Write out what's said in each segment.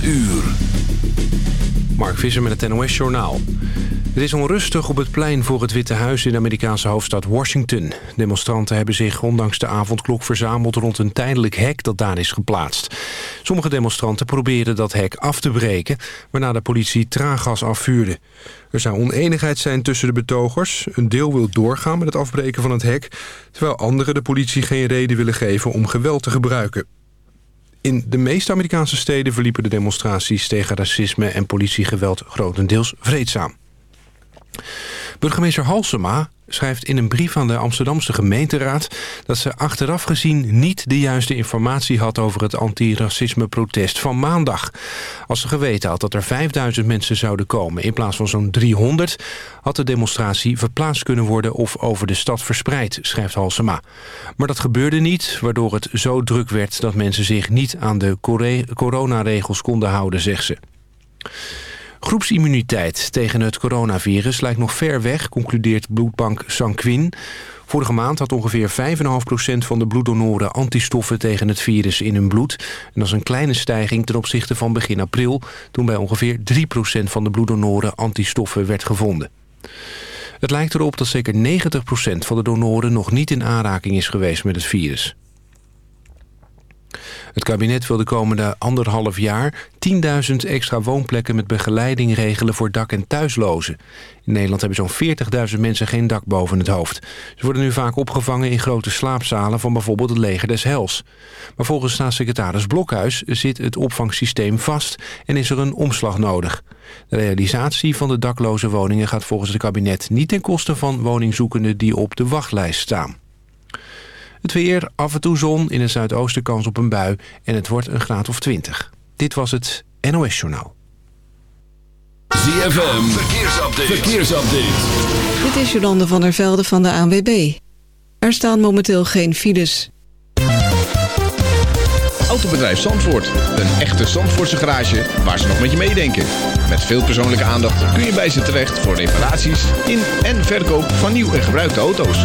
8 uur. Mark Visser met het NOS Journaal. Het is onrustig op het plein voor het Witte Huis in de Amerikaanse hoofdstad Washington. Demonstranten hebben zich ondanks de avondklok verzameld rond een tijdelijk hek dat daar is geplaatst. Sommige demonstranten proberen dat hek af te breken, waarna de politie traangas afvuurde. Er zou oneenigheid zijn tussen de betogers. Een deel wil doorgaan met het afbreken van het hek, terwijl anderen de politie geen reden willen geven om geweld te gebruiken. In de meeste Amerikaanse steden verliepen de demonstraties tegen racisme en politiegeweld grotendeels vreedzaam. Burgemeester Halsema schrijft in een brief aan de Amsterdamse gemeenteraad... dat ze achteraf gezien niet de juiste informatie had... over het antiracisme-protest van maandag. Als ze geweten had dat er 5000 mensen zouden komen... in plaats van zo'n 300... had de demonstratie verplaatst kunnen worden... of over de stad verspreid, schrijft Halsema. Maar dat gebeurde niet, waardoor het zo druk werd... dat mensen zich niet aan de coronaregels konden houden, zegt ze. Groepsimmuniteit tegen het coronavirus lijkt nog ver weg, concludeert bloedbank Sanquin. Vorige maand had ongeveer 5,5% van de bloeddonoren antistoffen tegen het virus in hun bloed. En dat is een kleine stijging ten opzichte van begin april... toen bij ongeveer 3% van de bloeddonoren antistoffen werd gevonden. Het lijkt erop dat zeker 90% van de donoren nog niet in aanraking is geweest met het virus. Het kabinet wil de komende anderhalf jaar 10.000 extra woonplekken met begeleiding regelen voor dak- en thuislozen. In Nederland hebben zo'n 40.000 mensen geen dak boven het hoofd. Ze worden nu vaak opgevangen in grote slaapzalen van bijvoorbeeld het leger des Hels. Maar volgens staatssecretaris Blokhuis zit het opvangsysteem vast en is er een omslag nodig. De realisatie van de dakloze woningen gaat volgens het kabinet niet ten koste van woningzoekenden die op de wachtlijst staan. Het weer, af en toe zon, in het zuidoosten kans op een bui... en het wordt een graad of 20. Dit was het NOS Journaal. ZFM, verkeersupdate. verkeersupdate. Dit is Jolande van der Velde van de ANWB. Er staan momenteel geen files. Autobedrijf Zandvoort. Een echte Zandvoortse garage waar ze nog met je meedenken. Met veel persoonlijke aandacht kun je bij ze terecht... voor reparaties in en verkoop van nieuw en gebruikte auto's.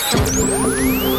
Thank you.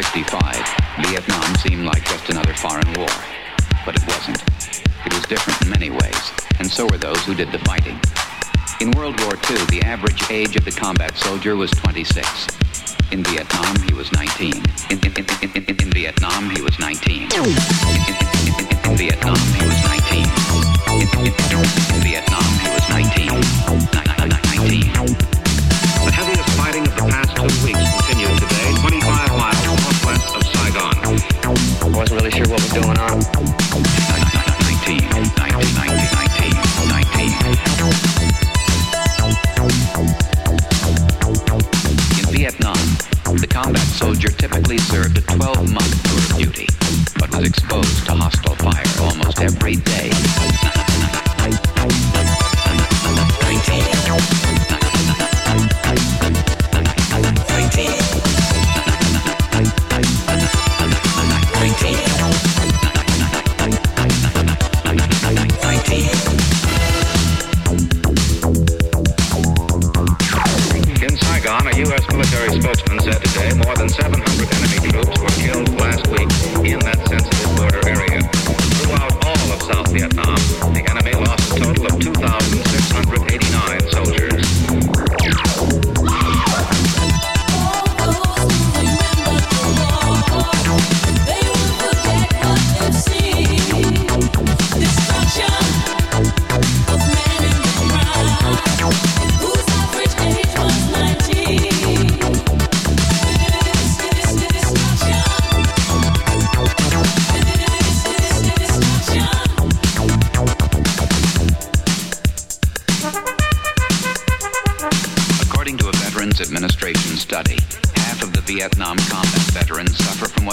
1965, Vietnam seemed like just another foreign war. But it wasn't. It was different in many ways, and so were those who did the fighting. In World War II, the average age of the combat soldier was 26. In Vietnam, he was 19. In, in, in, in, in, Vietnam, he was 19. In, in, in, in, in Vietnam, he was 19. In, in, in, Vietnam, he was 19. Ni- ni- 19. The heaviest fighting of the past two weeks wasn't really sure what was going on. 19, 19, 19, 19. In Vietnam, the combat soldier typically served a 12-month tour of duty, but was exposed to hostile fire almost every day.